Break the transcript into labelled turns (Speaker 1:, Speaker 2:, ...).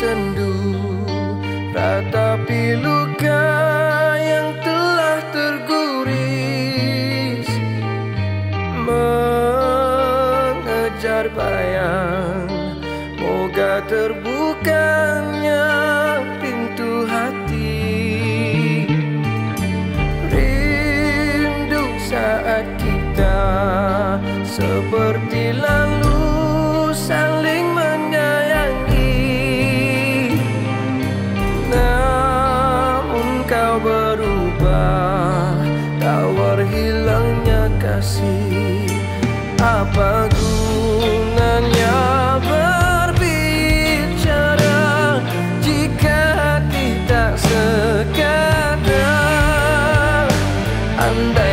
Speaker 1: sendu. Ratapi luka yang telah terguris Mengejar bayang. Moga terbukanya pintu hati. Rindu saat kita seperti lalu. Sunday.